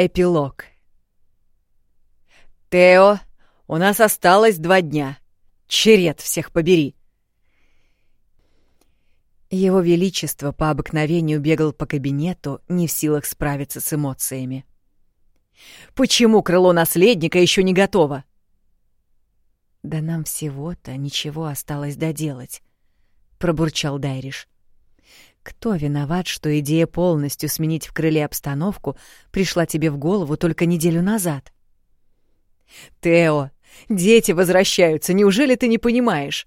Эпилог. «Тео, у нас осталось два дня. Черед всех побери!» Его Величество по обыкновению бегал по кабинету, не в силах справиться с эмоциями. «Почему крыло наследника еще не готово?» «Да нам всего-то ничего осталось доделать», — пробурчал Дайриш. «Кто виноват, что идея полностью сменить в крыле обстановку пришла тебе в голову только неделю назад?» «Тео, дети возвращаются, неужели ты не понимаешь?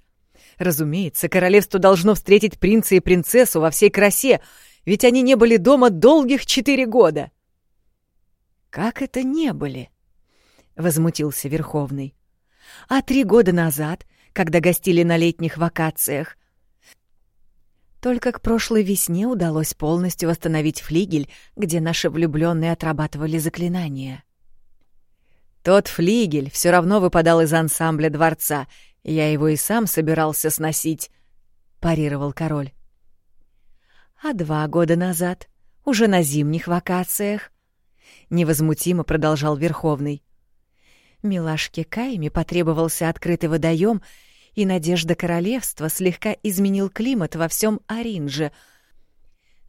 Разумеется, королевство должно встретить принца и принцессу во всей красе, ведь они не были дома долгих четыре года». «Как это не были?» — возмутился Верховный. «А три года назад, когда гостили на летних вакациях, только к прошлой весне удалось полностью восстановить флигель, где наши влюбленные отрабатывали заклинания. Тот флигель все равно выпадал из ансамбля дворца, я его и сам собирался сносить, — парировал король. А два года назад, уже на зимних вакациях, невозмутимо продолжал Верховный. Милашке Кайме потребовался открытый водоем, и надежда королевства слегка изменил климат во всем Оринже.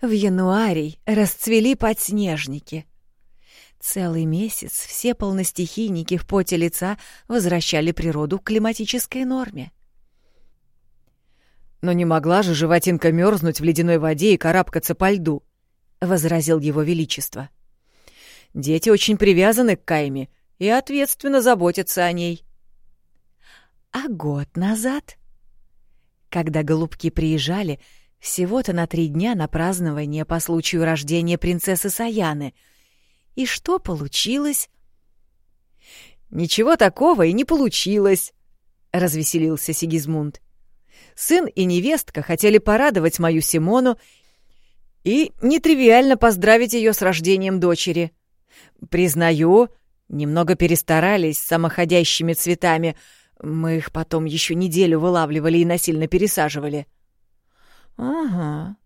В януаре расцвели подснежники. Целый месяц все полностихийники в поте лица возвращали природу к климатической норме. «Но не могла же животинка мерзнуть в ледяной воде и карабкаться по льду», — возразил его величество. «Дети очень привязаны к Кайме и ответственно заботятся о ней». А год назад, когда голубки приезжали всего-то на три дня на празднование по случаю рождения принцессы Саяны, и что получилось? «Ничего такого и не получилось», — развеселился Сигизмунд. «Сын и невестка хотели порадовать мою Симону и нетривиально поздравить ее с рождением дочери. Признаю, немного перестарались с самоходящими цветами — мы их потом еще неделю вылавливали и насильно пересаживали. Ага.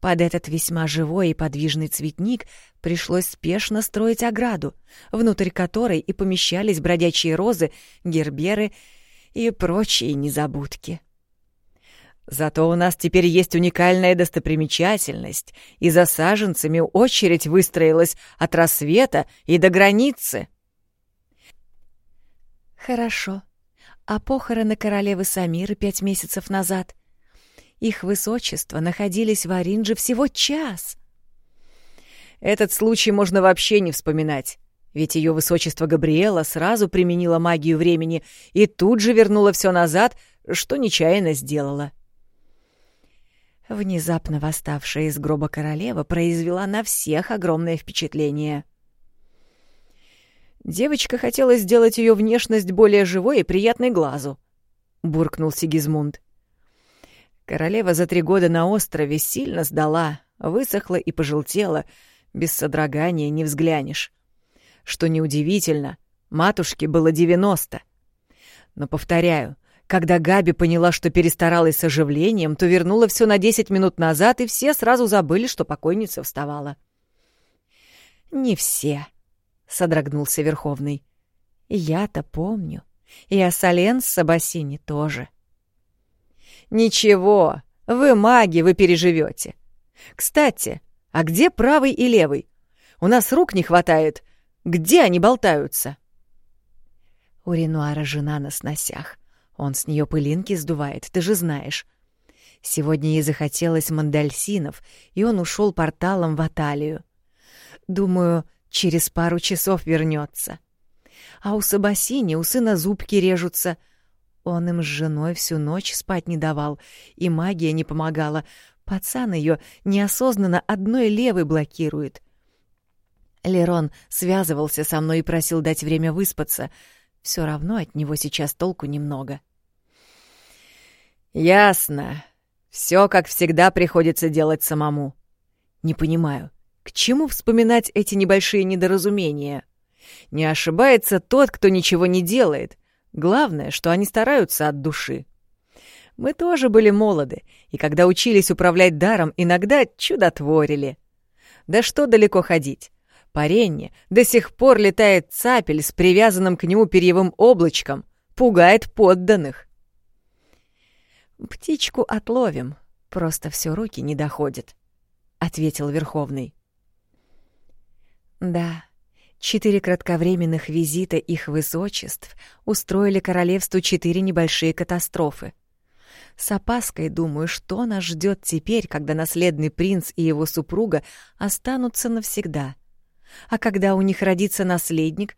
Под этот весьма живой и подвижный цветник пришлось спешно строить ограду, внутрь которой и помещались бродячие розы, герберы и прочие незабудки. Зато у нас теперь есть уникальная достопримечательность, и за саженцами очередь выстроилась от рассвета и до границы. Хорошо, а похороны королевы Самиры пять месяцев назад. Их высочество находились в Оринже всего час. Этот случай можно вообще не вспоминать, ведь ее высочество Габриэла сразу применила магию времени и тут же вернула все назад, что нечаянно сделала. Внезапно восставшая из гроба королева произвела на всех огромное впечатление — Девочка хотела сделать ее внешность более живой и приятной глазу, буркнул Сигизмунд. Королева за три года на острове сильно сдала, высохла и пожелтела, без содрогания не взглянешь. Что неудивительно, матушке было девяносто. Но, повторяю, когда Габи поняла, что перестаралась с оживлением, то вернула все на десять минут назад, и все сразу забыли, что покойница вставала. «Не все», — содрогнулся Верховный. «Я-то помню. И о Солен с Сабасини тоже». «Ничего, вы маги, вы переживете. Кстати, а где правый и левый? У нас рук не хватает. Где они болтаются?» У Ренуара жена на сносях. Он с нее пылинки сдувает, ты же знаешь. Сегодня ей захотелось мандальсинов, и он ушел порталом в Аталию. Думаю, через пару часов вернется. А у Сабасини у сына зубки режутся. Он им с женой всю ночь спать не давал, и магия не помогала. Пацан ее неосознанно одной левой блокирует. Лерон связывался со мной и просил дать время выспаться. Все равно от него сейчас толку немного. «Ясно. Все, как всегда, приходится делать самому. Не понимаю, к чему вспоминать эти небольшие недоразумения? Не ошибается тот, кто ничего не делает. Главное, что они стараются от души. Мы тоже были молоды, и когда учились управлять даром, иногда чудотворили. Да что далеко ходить. По Ренне до сих пор летает цапель с привязанным к нему перьевым облачком, пугает подданных. «Птичку отловим, просто все руки не доходят», — ответил Верховный. «Да, четыре кратковременных визита их высочеств устроили королевству четыре небольшие катастрофы. С опаской думаю, что нас ждет теперь, когда наследный принц и его супруга останутся навсегда. А когда у них родится наследник,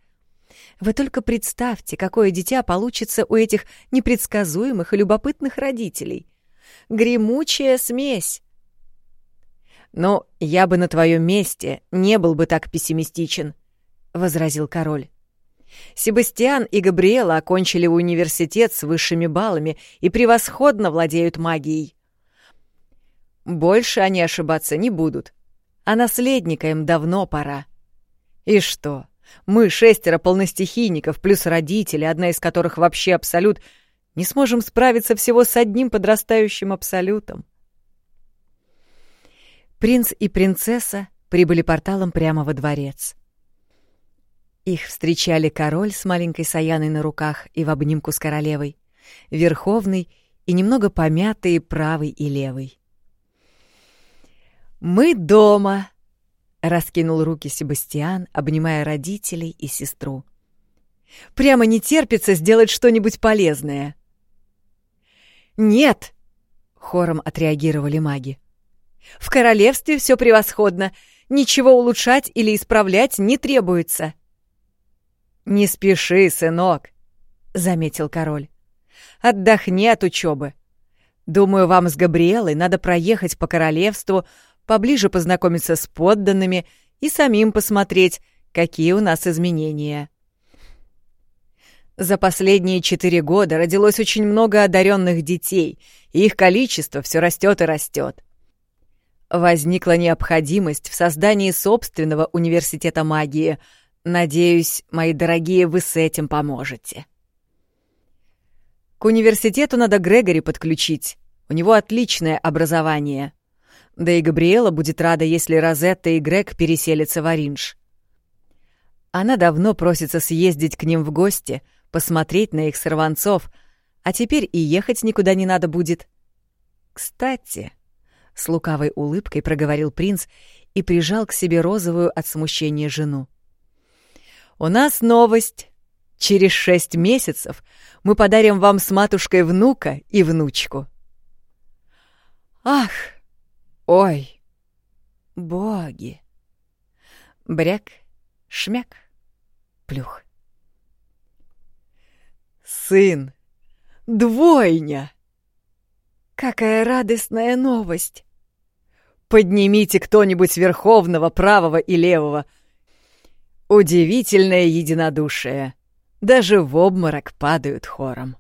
вы только представьте, какое дитя получится у этих непредсказуемых и любопытных родителей. Гремучая смесь. «Но я бы на твоем месте не был бы так пессимистичен», — возразил король. Себастьян и Габриэла окончили университет с высшими баллами и превосходно владеют магией. Больше они ошибаться не будут, а наследника им давно пора. И что? Мы, шестеро полностихийников, плюс родители, одна из которых вообще абсолют, не сможем справиться всего с одним подрастающим абсолютом. Принц и принцесса прибыли порталом прямо во дворец. Их встречали король с маленькой Саяной на руках и в обнимку с королевой, верховный и немного помятые правый и левый. «Мы дома!» — раскинул руки Себастьян, обнимая родителей и сестру. «Прямо не терпится сделать что-нибудь полезное». «Нет!» — хором отреагировали маги. «В королевстве все превосходно, ничего улучшать или исправлять не требуется». «Не спеши, сынок», — заметил король. «Отдохни от учебы. Думаю, вам с Габриэлой надо проехать по королевству, поближе познакомиться с подданными и самим посмотреть, какие у нас изменения. За последние четыре года родилось очень много одаренных детей, и их количество все растет и растет. Возникла необходимость в создании собственного университета магии. Надеюсь, мои дорогие, вы с этим поможете. К университету надо Грегори подключить. У него отличное образование. Да и Габриэла будет рада, если Розетта и Грег переселятся в Оринж. Она давно просится съездить к ним в гости, посмотреть на их сорванцов, а теперь и ехать никуда не надо будет. «Кстати», — с лукавой улыбкой проговорил принц и прижал к себе розовую от смущения жену. «У нас новость. Через шесть месяцев мы подарим вам с матушкой внука и внучку». «Ах!» Ой, боги! Бряк, шмяк, плюх. Сын! Двойня! Какая радостная новость! Поднимите кто-нибудь верховного, правого и левого. Удивительное единодушие. Даже в обморок падают хором.